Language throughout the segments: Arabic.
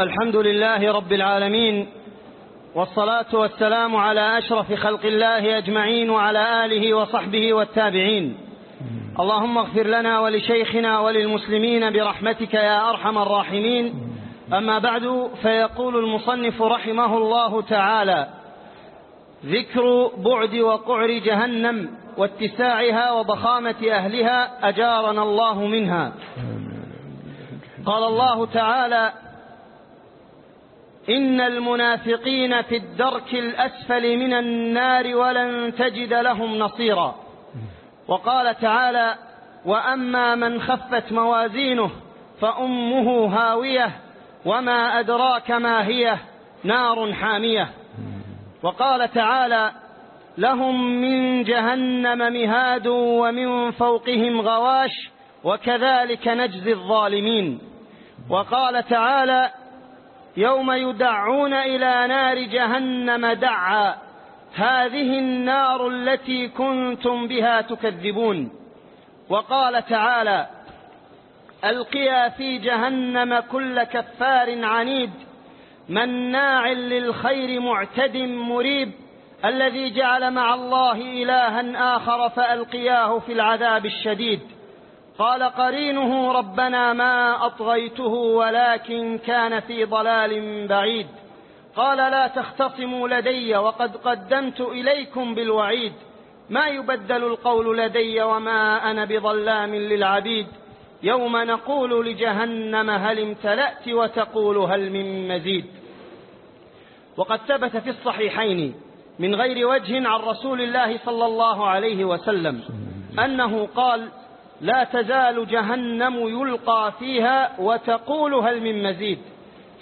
الحمد لله رب العالمين والصلاة والسلام على أشرف خلق الله أجمعين وعلى آله وصحبه والتابعين. اللهم اغفر لنا ولشيخنا وللمسلمين برحمتك يا أرحم الراحمين. أما بعد فيقول المصنف رحمه الله تعالى ذكر بعد وقعر جهنم واتساعها وضخامة أهلها أجارنا الله منها. قال الله تعالى إن المنافقين في الدرك الأسفل من النار ولن تجد لهم نصيرا. وقال تعالى وأما من خفت موازينه فأمه هاوية وما أدراك ما هي نار حامية. وقال تعالى لهم من جهنم مهاد ومن فوقهم غواش وكذلك نجزي الظالمين. وقال تعالى يوم يدعون إلى نار جهنم دعا. هذه النار التي كنتم بها تكذبون. وقال تعالى ألقيا في جهنم كل كفار عنيد مناع للخير معتد مريب الذي جعل مع الله إلها آخر فألقياه في العذاب الشديد. قال قرينه ربنا ما أطغيته ولكن كان في ضلال بعيد. قال لا تختصموا لدي وقد قدمت إليكم بالوعيد. ما يبدل القول لدي وما أنا بظلام للعبيد؟ يوم نقول لجهنم هل امتلأت وتقول هل من مزيد. وقد ثبت في الصحيحين من غير وجه عن رسول الله صلى الله عليه وسلم أنه قال لا تزال جهنم يلقى فيها وتقول هل من مزيد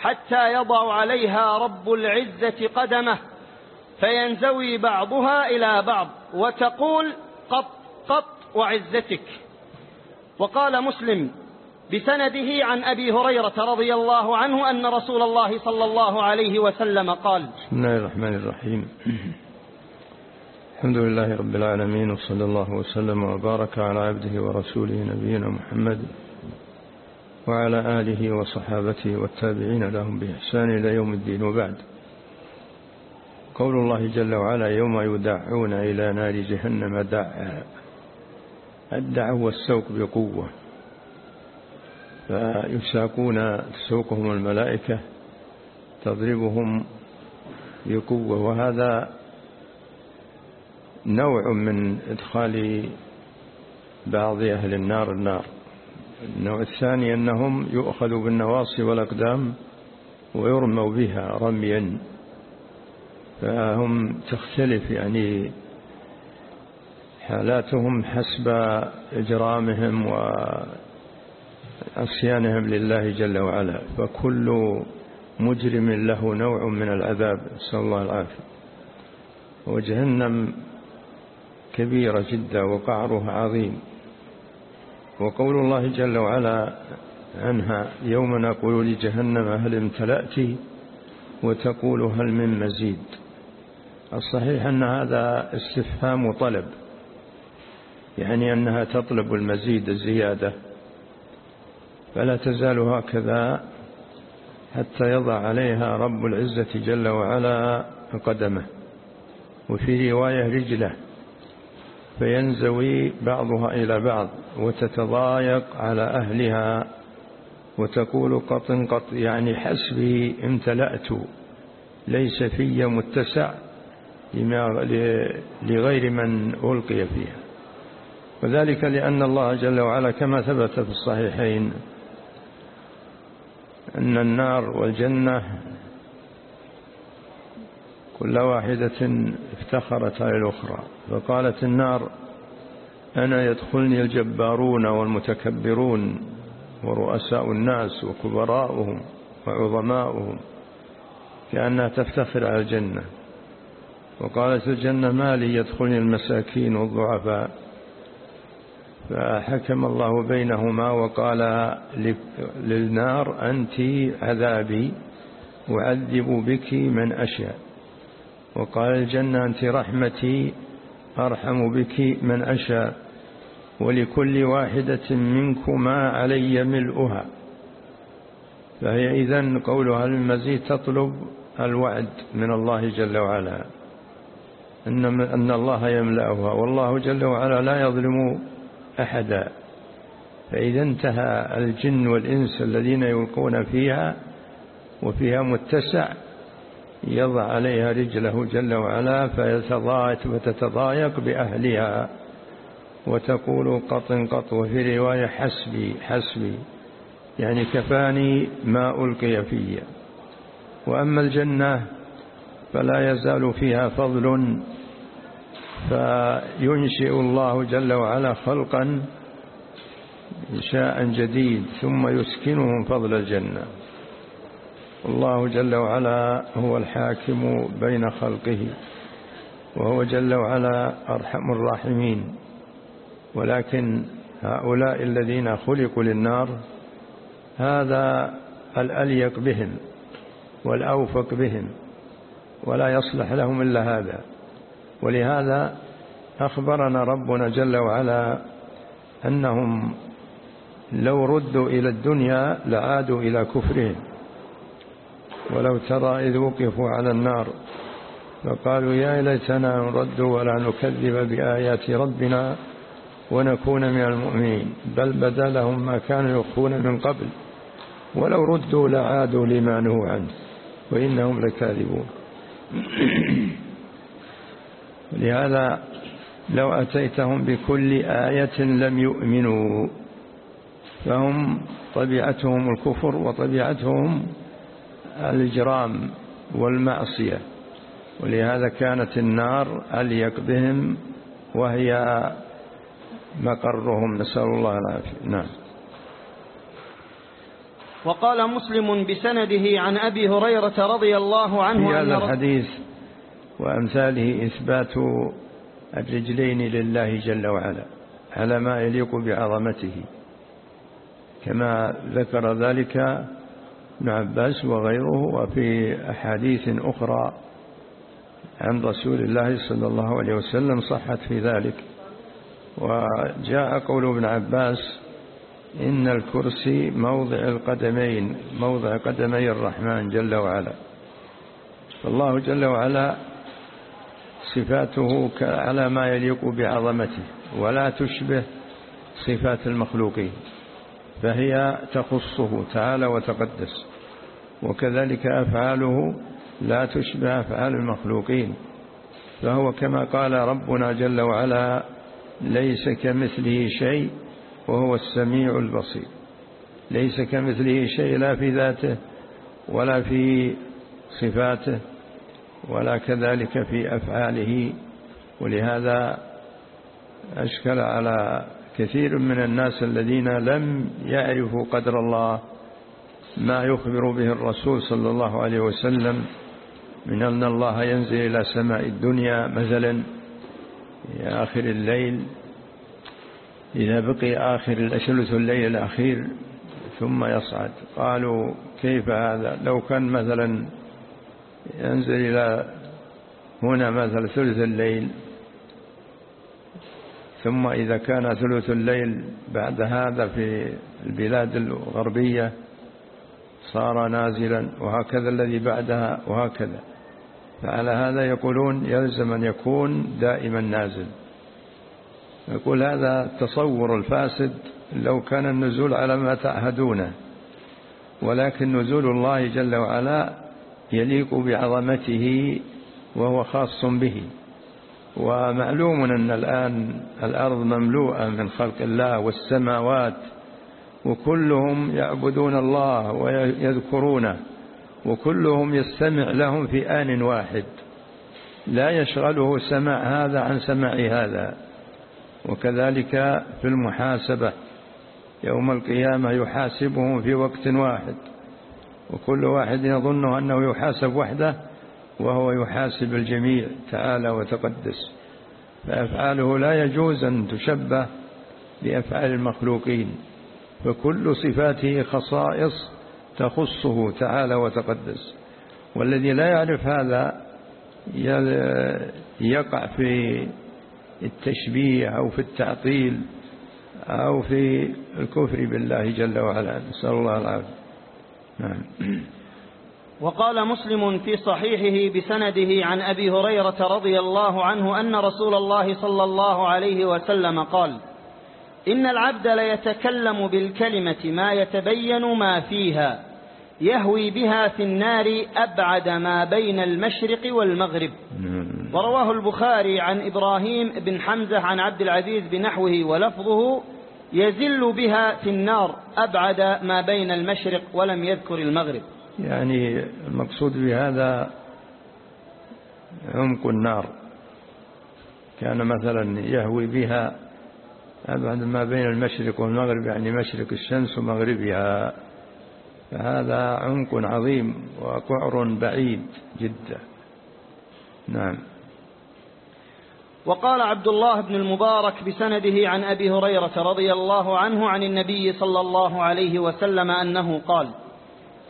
حتى يضع عليها رب العزة قدمه فينزوي بعضها إلى بعض وتقول قط قط وعزتك. وقال مسلم بسنده عن أبي هريرة رضي الله عنه أن رسول الله صلى الله عليه وسلم قال بسم الله الرحمن الرحيم. الحمد لله رب العالمين وصلى الله وسلم وبارك على عبده ورسوله نبينا محمد وعلى آله وصحابته والتابعين لهم بإحسان إلى يوم الدين. وبعد قول الله جل وعلا يوم يدعون إلى نار جهنم دعا الدع هو السوق بقوة. فيساقون تسوقهم الملائكة تضربهم بقوة. وهذا نوع من إدخال بعض أهل النار النار. النوع الثاني أنهم يؤخذوا بالنواصي والأقدام ويرموا بها رميا. فهم تختلف يعني حالاتهم حسب إجرامهم وعصيانهم لله جل وعلا. فكل مجرم له نوع من العذاب. نسأل الله العافية. وجهنم كبيرة جدا وقعرها عظيم. وقول الله جل وعلا عنها يوم نقول لجهنم هل امتلأت وتقول هل من مزيد. الصحيح أن هذا استفهام طلب يعني أنها تطلب المزيد الزيادة فلا تزال هكذا حتى يضع عليها رب العزة جل وعلا قدمه. وفي رواية رجله فينزوي بعضها إلى بعض وتتضايق على أهلها وتقول قط قط يعني حسبي امتلأت ليس في متسع لغير من ألقي فيها. وذلك لأن الله جل وعلا كما ثبت في الصحيحين أن النار والجنة كل واحدة افتخرت على الأخرى فقالت النار أنا يدخلني الجبارون والمتكبرون ورؤساء الناس وكبراؤهم وعظماؤهم كأنها تفتخر على الجنة. وقالت الجنة ما لي يدخلني المساكين والضعفاء. فحكم الله بينهما وقال للنار أنت عذابي أعذب بك من أشاء. وقال الجنة أنت رحمتي أرحم بك من أشاء ولكل واحدة منكما علي ملؤها. فهي إذن قولها المزيد تطلب الوعد من الله جل وعلا. أن, الله يملأها والله جل وعلا لا يظلم أحدا. فإذا انتهى الجن والإنس الذين يلقون فيها وفيها متسع يضع عليها رجله جل وعلا فتتضايق بأهلها. وتقول قط قط وفي رواية حسبي حسبي. يعني كفاني ما ألقي في. وأما الجنة فلا يزال فيها فضل فينشئ الله جل وعلا خلقا إنشاء جديد ثم يسكنهم فضل الجنة. الله جل وعلا هو الحاكم بين خلقه وهو جل وعلا أرحم الراحمين. ولكن هؤلاء الذين خلقوا للنار هذا الأليق بهم والأوفق بهم ولا يصلح لهم إلا هذا. ولهذا أخبرنا ربنا جل وعلا أنهم لو ردوا إلى الدنيا لعادوا إلى كفرهم. ولو ترى إذ وقفوا على النار فقالوا يا ليتنا نرد ولا نكذب بآيات ربنا ونكون من المؤمنين بل بدا لهم ما كانوا يخفون من قبل. ولو ردوا لعادوا لما نهوا عنه وإنهم لكاذبون. لهذا لو أتيتهم بكل آية لم يؤمنوا فهم طبيعتهم الكفر وطبيعتهم الإجرام والمعصية ولهذا كانت النار أليق بهم وهي مقرهم. نسأل الله العافية. نعم. وقال مسلم بسنده عن أبي هريرة رضي الله عنه في هذا الحديث وأمثاله إثبات الرجلين لله جل وعلا على ما يليق بعظمته كما ذكر ذلك ابن عباس وغيره وفي أحاديث أخرى عن رسول الله صلى الله عليه وسلم صحت في ذلك. وجاء قول ابن عباس إن الكرسي موضع القدمين موضع قدمي الرحمن جل وعلا. فالله جل وعلا صفاته على ما يليق بعظمته ولا تشبه صفات المخلوقين فهي تخصه تعالى وتقدس. وكذلك أفعاله لا تشبه أفعال المخلوقين. فهو كما قال ربنا جل وعلا ليس كمثله شيء وهو السميع البصير. ليس كمثله شيء لا في ذاته ولا في صفاته ولا كذلك في أفعاله. ولهذا أشكل على كثير من الناس الذين لم يعرفوا قدر الله ما يخبر به الرسول صلى الله عليه وسلم من أن الله ينزل إلى سماء الدنيا مثلا في آخر الليل إذا بقي آخر ثلث الليل الأخير ثم يصعد. قالوا كيف هذا؟ لو كان مثلا ينزل إلى هنا مثلا ثلث الليل ثم إذا كان ثلث الليل بعد هذا في البلاد الغربية صار نازلا وهكذا الذي بعدها وهكذا. فعلى هذا يقولون يلزم أن يكون دائما نازل. يقول هذا التصور الفاسد لو كان النزول على ما تعهدونه ولكن نزول الله جل وعلا يليق بعظمته وهو خاص به. ومعلوم أن الآن الأرض مملوءة من خلق الله والسماوات وكلهم يعبدون الله ويذكرونه وكلهم يستمع لهم في آن واحد. لا يشغله سماع هذا عن سماع هذا. وكذلك في المحاسبة يوم القيامة يحاسبهم في وقت واحد. وكل واحد يظن أنه يحاسب وحده وهو يحاسب الجميع تعالى وتقدس. فأفعاله لا يجوز أن تشبه بأفعال المخلوقين. فكل صفاته خصائص تخصه تعالى وتقدس. والذي لا يعرف هذا يقع في التشبيه أو في التعطيل أو في الكفر بالله جل وعلا. نسأل الله العافية. نعم. وقال مسلم في صحيحه بسنده عن أبي هريرة رضي الله عنه أن رسول الله صلى الله عليه وسلم قال إن العبد ليتكلم بالكلمة ما يتبين ما فيها يهوي بها في النار أبعد ما بين المشرق والمغرب. ورواه البخاري عن إبراهيم بن حمزة عن عبد العزيز بنحوه ولفظه يزل بها في النار أبعد ما بين المشرق ولم يذكر المغرب. يعني المقصود بهذا عمق النار. كان مثلا يهوي بها أبعد ما بين المشرق والمغرب يعني مشرق الشمس ومغربها. فهذا عمق عظيم وقعر بعيد جدا. نعم. وقال عبد الله بن المبارك بسنده عن أبي هريرة رضي الله عنه عن النبي صلى الله عليه وسلم أنه قال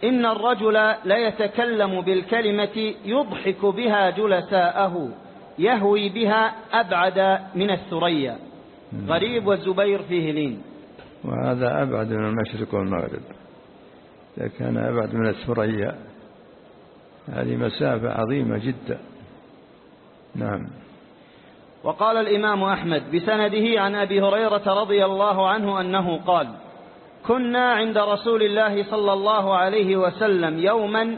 إن الرجل ليتكلم بالكلمة يضحك بها جلساءه يهوي بها أبعد من الثريا. غريب والزبير فيه لين. وهذا أبعد من المشرق والمغرب. إذا كان أبعد من الثريا هذه مسافة عظيمة جدا. نعم. وقال الإمام أحمد بسنده عن أبي هريرة رضي الله عنه أنه قال كنا عند رسول الله صلى الله عليه وسلم يوما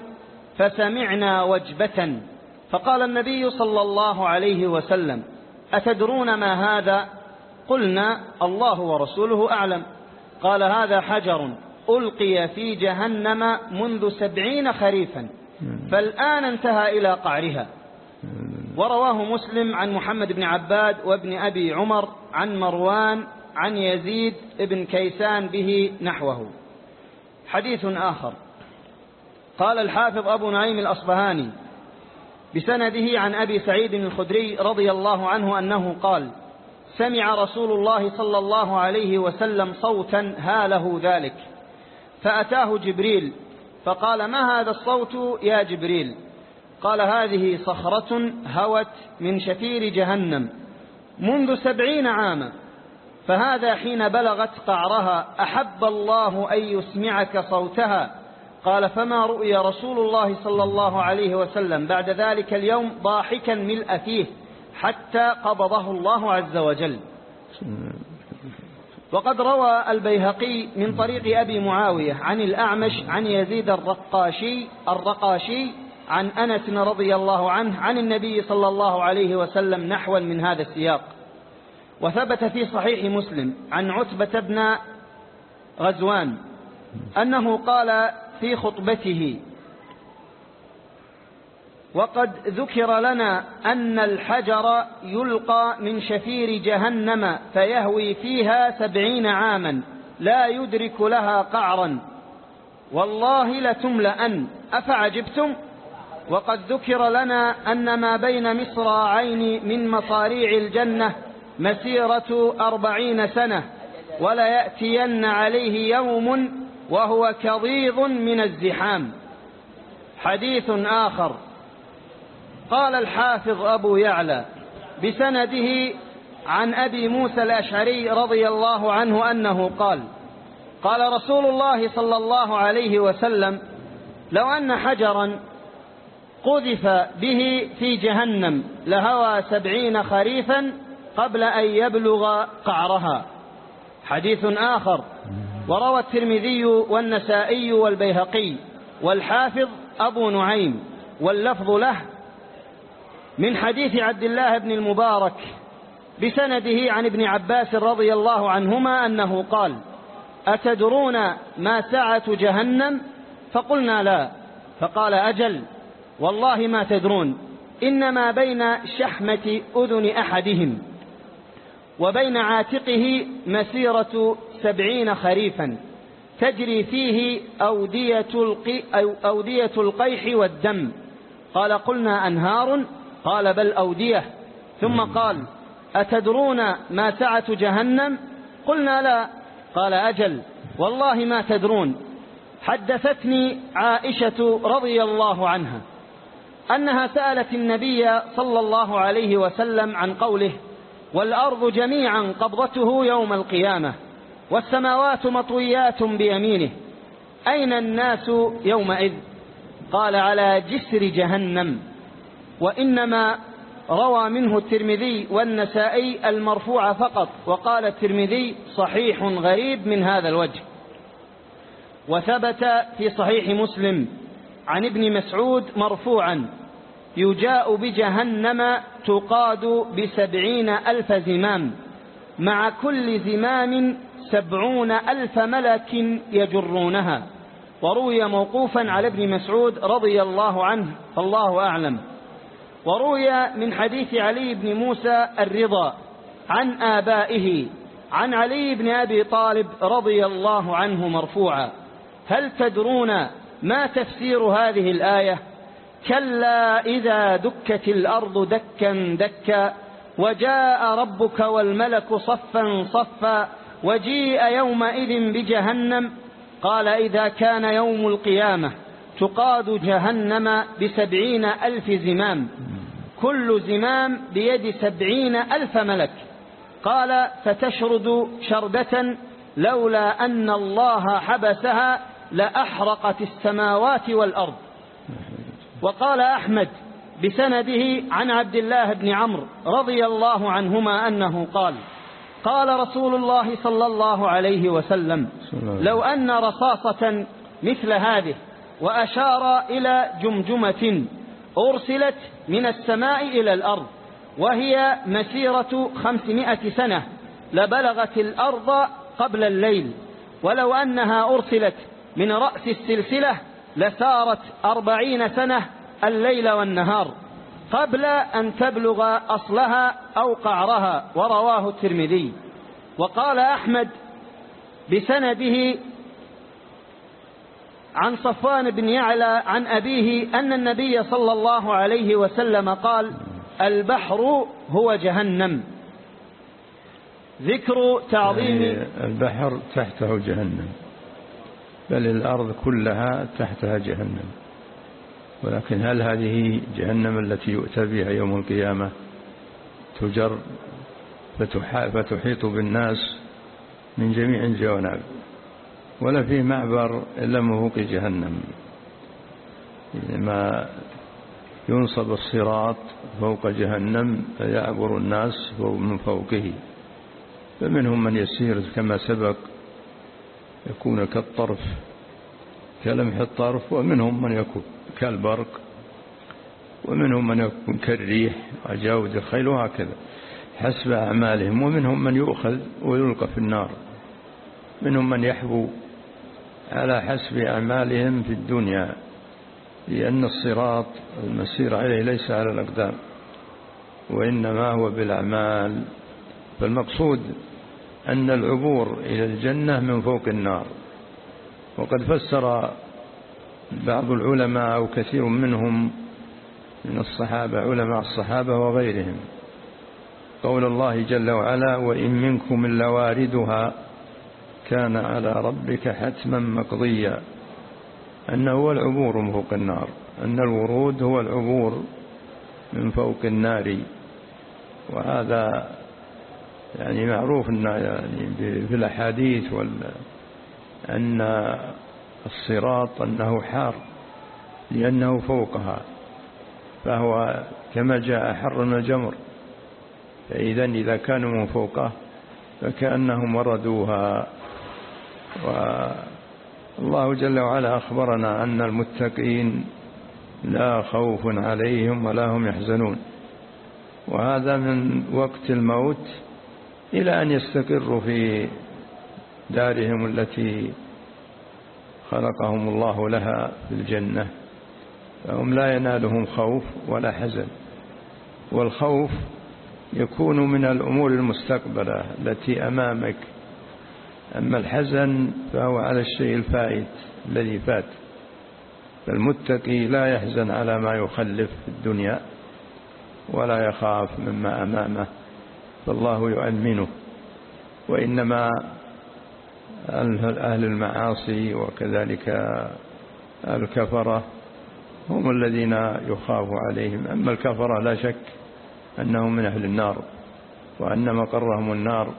فسمعنا وجبة فقال النبي صلى الله عليه وسلم أتدرون ما هذا؟ قلنا الله ورسوله أعلم. قال هذا حجر ألقي في جهنم منذ سبعين خريفا. فالآن انتهى إلى قعرها. ورواه مسلم عن محمد بن عباد وابن أبي عمر عن مروان عن يزيد بن كيسان به نحوه. حديث آخر. قال الحافظ أبو نعيم الأصبهاني بسنده عن أبي سعيد الخدري رضي الله عنه أنه قال سمع رسول الله صلى الله عليه وسلم صوتا هاله ذلك فأتاه جبريل فقال ما هذا الصوت يا جبريل؟ قال هذه صخرة هوت من شفير جهنم منذ سبعين عاما فهذا حين بلغت قعرها أحب الله أن يسمعك صوتها؟ قال فما رؤي رسول الله صلى الله عليه وسلم؟ بعد ذلك اليوم ضاحكا ملء فيه. حتى قبضه الله عز وجل. وقد روى البيهقي من طريق أبي معاوية عن الأعمش عن يزيد الرقاشي الرقاشي عن أنس رضي الله عنه عن النبي صلى الله عليه وسلم نحوا من هذا السياق. وثبت في صحيح مسلم عن عتبة بن غزوان أنه قال في خطبته وقد ذكر لنا أن الحجر يلقى من شفير جهنم فيهوي فيها سبعين عاما لا يدرك لها قعرا. والله لتملأن. أفعجبتم؟ وقد ذكر لنا أن ما بين مصراعين من مصاريع الجنة مسيرة أربعين سنة ولا يأتين عليه يوم وهو كضيض من الزحام. حديث آخر. قال الحافظ أبو يعلى بسنده عن أبي موسى الأشعري رضي الله عنه أنه قال قال رسول الله صلى الله عليه وسلم لو أن حجرا قذف به في جهنم لهوى سبعين خريفا قبل أن يبلغ قعرها. حديث آخر. وروى الترمذي والنسائي والبيهقي والحافظ أبو نعيم واللفظ له من حديث عبد الله بن المبارك بسنده عن ابن عباس رضي الله عنهما أنه قال أتدرون ما سعة جهنم؟ فقلنا لا. فقال أجل والله ما تدرون إنما بين شحمة أذن أحدهم وبين عاتقه مسيرة سبعين خريفا تجري فيه أودية, القي أودية القيح والدم. قال قلنا أنهار قال بل أودية. ثم قال أتدرون ما سعة جهنم؟ قلنا لا. قال أجل. والله ما تدرون. حدثتني عائشة رضي الله عنها أنها سألت النبي صلى الله عليه وسلم عن قوله والأرض جميعا قبضته يوم القيامة والسماوات مطويات بيمينه. أين الناس يومئذ؟ قال على جسر جهنم. وإنما روى منه الترمذي والنسائي المرفوع فقط وقال الترمذي صحيح غريب من هذا الوجه. وثبت في صحيح مسلم عن ابن مسعود مرفوعا يجاء بجهنم تقاد بسبعين ألف زمام مع كل زمام سبعون ألف ملك يجرونها. وروي موقوفا على ابن مسعود رضي الله عنه فالله أعلم. وروي من حديث علي بن موسى الرضا عن آبائه عن علي بن أبي طالب رضي الله عنه مرفوعا. هل تدرون ما تفسير هذه الآية؟ كلا إذا دكت الأرض دكا دكا وجاء ربك والملك صفا صفا وجيء يومئذ بجهنم. قال إذا كان يوم القيامة. تقاد جهنم بسبعين ألف زمام. كل زمام بيد سبعين ألف ملك. قال فتشرد شردة لولا أن الله حبسها لأحرقت السماوات والأرض. وقال أحمد بسنده عن عبد الله بن عمرو رضي الله عنهما أنه قال قال رسول الله صلى الله عليه وسلم لو أن رصاصة مثل هذه وأشار إلى جمجمة أرسلت من السماء إلى الأرض وهي مسيرة خمسمائة سنة لبلغت الأرض قبل الليل. ولو أنها أرسلت من رأس السلسلة لسارت أربعين سنة الليل والنهار قبل أن تبلغ أصلها أو قعرها ورواه الترمذي. وقال أحمد بسنده عن صفوان بن يعلى عن أبيه أن النبي صلى الله عليه وسلم قال البحر هو جهنم. ذكر تعظيم يعني البحر تحته جهنم بل الأرض كلها تحتها جهنم. ولكن هل هذه جهنم التي يؤتى بها يوم القيامة تجر فتحيط بالناس من جميع الجوانب؟ ولا في معبر إلا فوق جهنم. ما ينصب الصراط فوق جهنم فيعبر الناس من فوقه. فمنهم من يسير كما سبق يكون كالطرف كلمح الطرف ومنهم من يكون كالبرق ومنهم من يكون كالريح وجاود الخيل وهكذا. حسب أعمالهم. ومنهم من يؤخذ ويلقى في النار. منهم من يحبو على حسب أعمالهم في الدنيا لأن الصراط المسير عليه ليس على الأقدام وإنما هو بالأعمال. فالمقصود أن العبور إلى الجنة من فوق النار. وقد فسر بعض العلماء أو كثير منهم من الصحابة علماء الصحابة وغيرهم قول الله جل وعلا وإن منكم إلا واردها كان على ربك حتما مقضيا. أنه هو العبور من فوق النار. أن الورود هو العبور من فوق النار. وهذا يعني معروف يعني في الأحاديث أن الصراط أنه حار لأنه فوقها. فهو كما جاء حر من الجمر. فإذا إذا كانوا من فوقه فكأنهم وردوها. والله جل وعلا أخبرنا أن المتقين لا خوف عليهم ولا هم يحزنون. وهذا من وقت الموت إلى أن يستقروا في دارهم التي خلقهم الله لها في الجنة. فهم لا ينالهم خوف ولا حزن. والخوف يكون من الأمور المستقبلة التي أمامك. أما الحزن فهو على الشيء الفائت الذي فات. فالمتقي لا يحزن على ما يخلف في الدنيا ولا يخاف مما أمامه فالله يؤمنه. وإنما أهل المعاصي وكذلك الكفرة هم الذين يخاف عليهم. أما الكفرة لا شك أنهم من أهل النار وأن مقرهم النار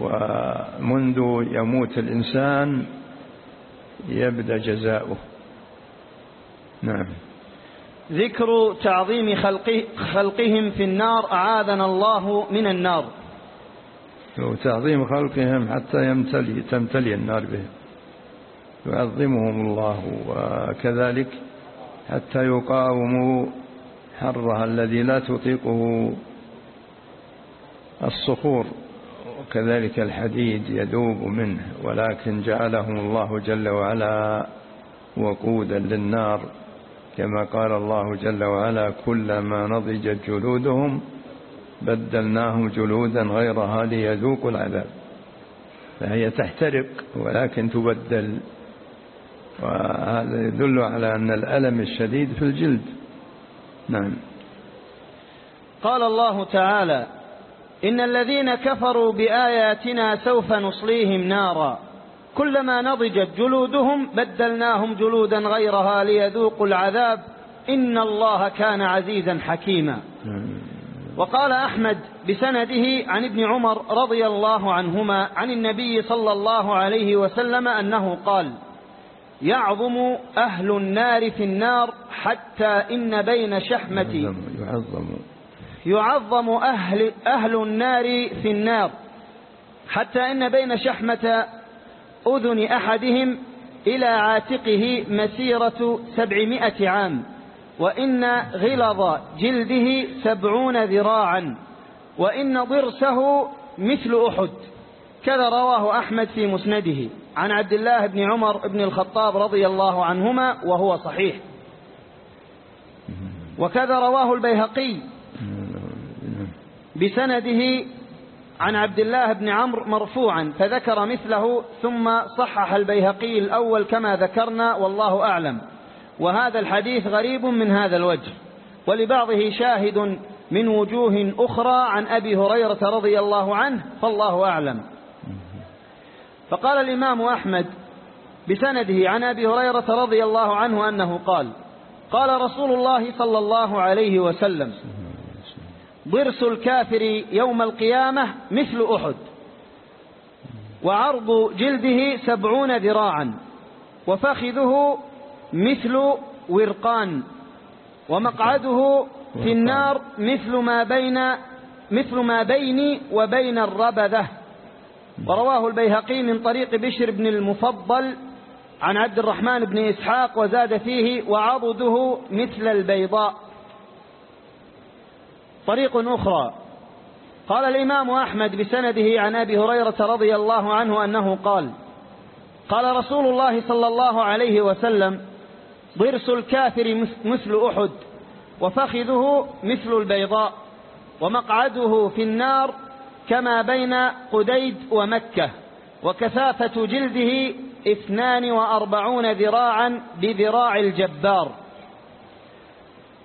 ومنذ يموت الإنسان يبدأ جزاؤه. نعم. ذكر تعظيم خلقه خلقهم في النار أعاذنا الله من النار. وتعظيم خلقهم حتى يمتلي تمتلي النار بهم يعظمهم الله وكذلك حتى يقاوموا حرها الذي لا تطيقه الصخور. وكذلك الحديد يذوب منه ولكن جعلهم الله جل وعلا وقودا للنار كما قال الله جل وعلا كلما نضجت جلودهم بدلناهم جلودا غيرها ليذوقوا العذاب. فهي تحترق ولكن تبدل وهذا يدل على أن الألم الشديد في الجلد. نعم. قال الله تعالى إن الذين كفروا بآياتنا سوف نصليهم نارا. كلما نضجت جلودهم بدلناهم جلودا غيرها ليذوقوا العذاب. إن الله كان عزيزا حكيما. وقال أحمد بسنده عن ابن عمر رضي الله عنهما عن النبي صلى الله عليه وسلم أنه قال يعظم أهل النار في النار حتى إن بين شحمة يعظم. يعظم أهل, أهل النار في النار. حتى إن بين شحمة أذن أحدهم إلى عاتقه مسيرة سبعمائة عام وإن غلظ جلده سبعون ذراعا وإن ضرسه مثل أحد. كذا رواه أحمد في مسنده. عن عبد الله بن عمر بن الخطاب رضي الله عنهما وهو صحيح. وكذا رواه البيهقي. بسنده عن عبد الله بن عمرو مرفوعا فذكر مثله ثم صحح البيهقي الأول كما ذكرنا والله أعلم. وهذا الحديث غريب من هذا الوجه. ولبعضه شاهد من وجوه أخرى عن أبي هريرة رضي الله عنه فالله أعلم. فقال الإمام أحمد بسنده عن أبي هريرة رضي الله عنه أنه قال قال رسول الله صلى الله عليه وسلم ضرس الكافر يوم القيامة مثل أحد. وعرض جلده سبعون ذراعا. وفخذه مثل ورقان. ومقعده في النار مثل ما بين مثل ما بيني وبين الربذة. ورواه البيهقي من طريق بشر بن المفضل عن عبد الرحمن بن إسحاق وزاد فيه وعضده مثل البيضاء. طريق أخرى. قال الإمام أحمد بسنده عن أبي هريرة رضي الله عنه أنه قال قال رسول الله صلى الله عليه وسلم ضرس الكافر مثل أحد وفخذه مثل البيضاء ومقعده في النار كما بين قديد ومكة وكثافة جلده اثنان وأربعون ذراعا بذراع الجبار.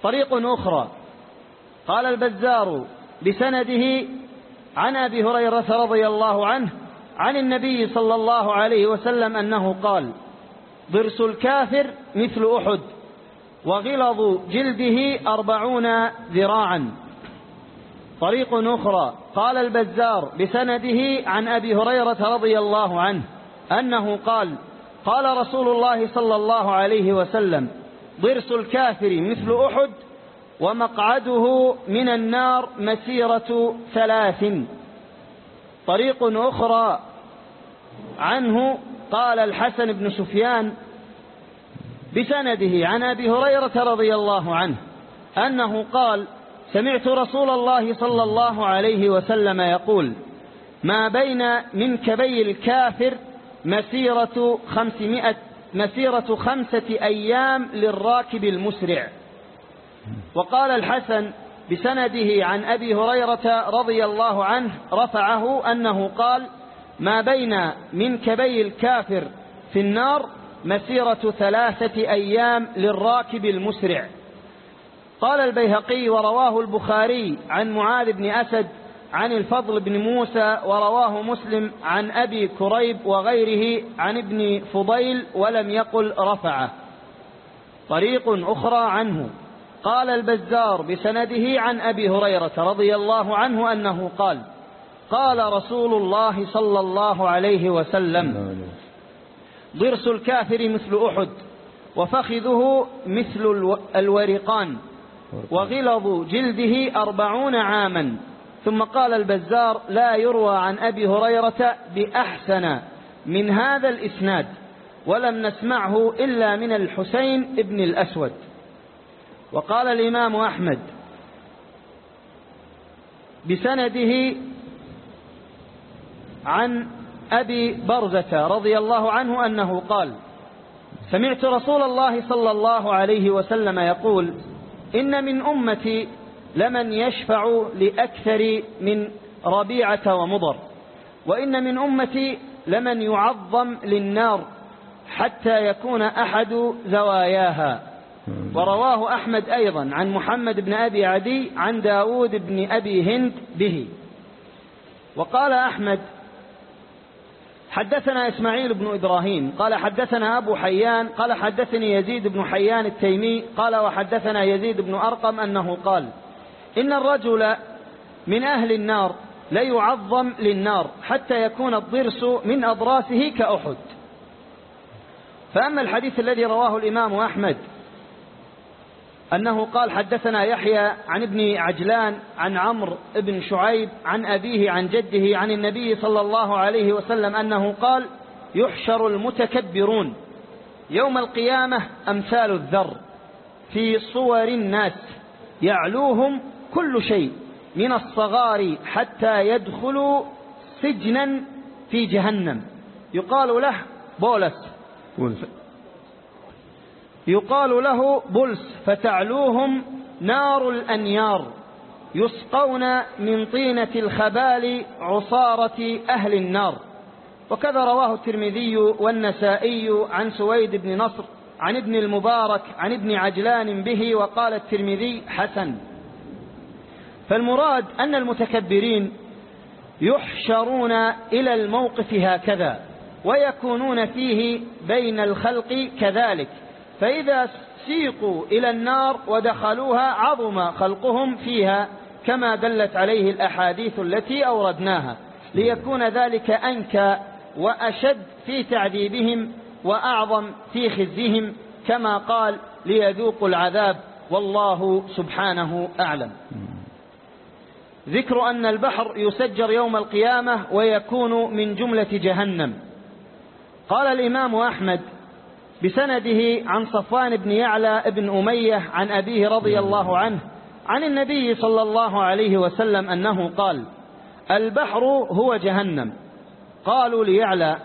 طريق أخرى. قال البزار بسنده عن أبي هريرة رضي الله عنه عن النبي صلى الله عليه وسلم أنه قال ضرس الكافر مثل أحد وغلظ جلده أربعون ذراعا. طريق أخرى قال البزار بسنده عن أبي هريرة رضي الله عنه أنه قال قال رسول الله صلى الله عليه وسلم ضرس الكافر مثل أحد ومقعده من النار مسيرة ثلاث. طريق أخرى عنه قال الحسن بن سفيان بسنده عن أبي هريرة رضي الله عنه أنه قال سمعت رسول الله صلى الله عليه وسلم يقول ما بين منكبي الكافر مسيرة مسيرة خمسة أيام للراكب المسرع. وقال الحسن بسنده عن أبي هريرة رضي الله عنه رفعه أنه قال ما بين منكبي الكافر في النار مسيرة ثلاثة أيام للراكب المسرع قال البيهقي ورواه البخاري عن معاذ بن أسد عن الفضل بن موسى ورواه مسلم عن أبي كريب وغيره عن ابن فضيل ولم يقل رفعه. طريق أخرى عنه. قال البزار بسنده عن أبي هريرة رضي الله عنه أنه قال قال رسول الله صلى الله عليه وسلم ضرس الكافر مثل أحد وفخذه مثل الورقان وغلظ جلده أربعون عاما. ثم قال البزار لا يروى عن أبي هريرة بأحسن من هذا الإسناد ولم نسمعه إلا من الحسين ابن الأسود. وقال الإمام أحمد بسنده عن أبي برزة رضي الله عنه أنه قال سمعت رسول الله صلى الله عليه وسلم يقول إن من أمتي لمن يشفع لأكثر من ربيعة ومضر وإن من أمتي لمن يعظم للنار حتى يكون أحد زواياها. ورواه أحمد أيضا عن محمد بن أبي عدي عن داود بن أبي هند به. وقال أحمد حدثنا إسماعيل بن إبراهيم قال حدثنا أبو حيان قال حدثني يزيد بن حيان التيمي قال وحدثنا يزيد بن أرقم أنه قال إن الرجل من أهل النار ليعظم للنار حتى يكون الضرس من أضراسه كأحد. فأما الحديث الذي رواه الإمام أحمد أنه قال حدثنا يحيى عن ابن عجلان عن عمرو بن شعيب عن أبيه عن جده عن النبي صلى الله عليه وسلم أنه قال يحشر المتكبرون يوم القيامة أمثال الذر في صور الناس يعلوهم كل شيء من الصغار حتى يدخلوا سجنا في جهنم. يقال له بولس. يقال له بلس فتعلوهم نار الأنيار يسقون من طينة الخبال عصارة أهل النار. وكذا رواه الترمذي والنسائي عن سويد بن نصر عن ابن المبارك عن ابن عجلان به وقال الترمذي حسن. فالمراد أن المتكبرين يحشرون إلى الموقف هكذا ويكونون فيه بين الخلق كذلك. فإذا سيقوا إلى النار ودخلوها عظم خلقهم فيها كما دلت عليه الأحاديث التي أوردناها ليكون ذلك أنكى وأشد في تعذيبهم وأعظم في خزيهم كما قال ليذوقوا العذاب والله سبحانه أعلم. ذكر أن البحر يسجر يوم القيامة ويكون من جملة جهنم. قال الإمام أحمد بسنده عن صفوان بن يعلى بن أمية عن أبيه رضي الله عنه عن النبي صلى الله عليه وسلم أنه قال البحر هو جهنم. قالوا ليعلى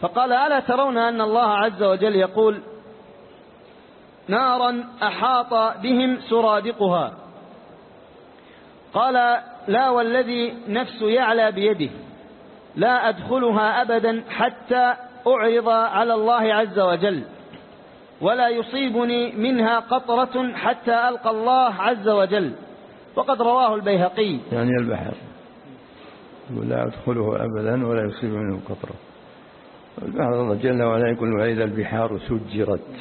فقال ألا ترون أن الله عز وجل يقول نارا أحاط بهم سرادقها. قال لا والذي نفس يعلى بيده لا أدخلها أبدا حتى أعرض على الله عز وجل. ولا يصيبني منها قطرة حتى ألقى الله عز وجل. وقد رواه البيهقي. يعني البحر. لا أدخله أبدا ولا يصيب منه قطرة. البحر الله جل وعلا يقول وإذا البحار سجرت.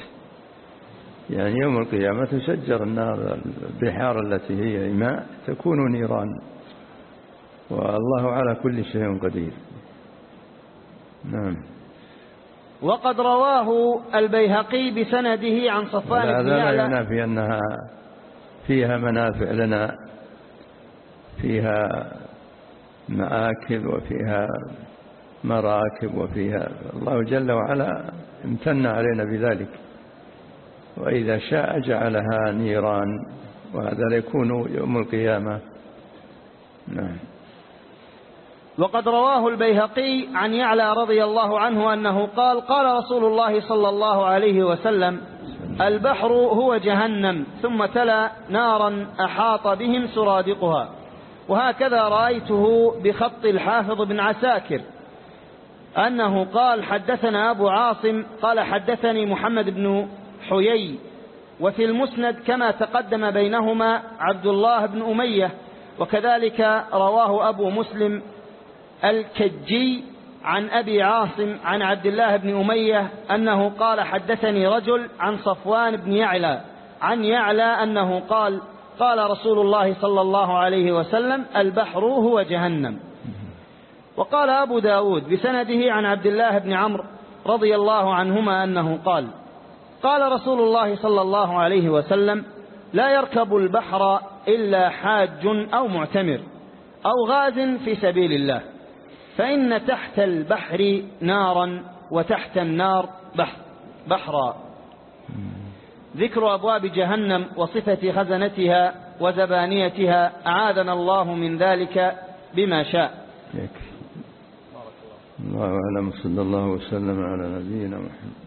يعني يوم القيامة تسجر النار البحار التي هي ماء تكون نيران. والله على كل شيء قدير. نعم. وقد رواه البيهقي بسنده عن صفان بن هذا لا ينافي أنها فيها منافع لنا فيها مآكل وفيها مراكب وفيها الله جل وعلا امتن علينا بذلك. وإذا شاء جعلها نيران وهذا يكون يوم القيامة. نعم. وقد رواه البيهقي عن يعلى رضي الله عنه أنه قال قال رسول الله صلى الله عليه وسلم البحر هو جهنم ثم تلا نارا أحاط بهم سرادقها. وهكذا رأيته بخط الحافظ بن عساكر أنه قال حدثنا أبو عاصم قال حدثني محمد بن حيي وفي المسند كما تقدم بينهما عبد الله بن أمية وكذلك رواه أبو مسلم الكجي عن أبي عاصم عن عبد الله بن أمية أنه قال حدثني رجل عن صفوان بن يعلى عن يعلى أنه قال قال رسول الله صلى الله عليه وسلم البحر هو جهنم. وقال أبو داود بسنده عن عبد الله بن عمرو رضي الله عنهما أنه قال قال رسول الله صلى الله عليه وسلم لا يركب البحر إلا حاج أو معتمر أو غاز في سبيل الله. فإن تحت البحر نارا وتحت النار بحر بحرا. ذكر أبواب جهنم وصفة خزنتها وزبانيتها أعاذنا الله من ذلك بما شاء. الله أعلم. صلى الله وسلم على نبينا محمد.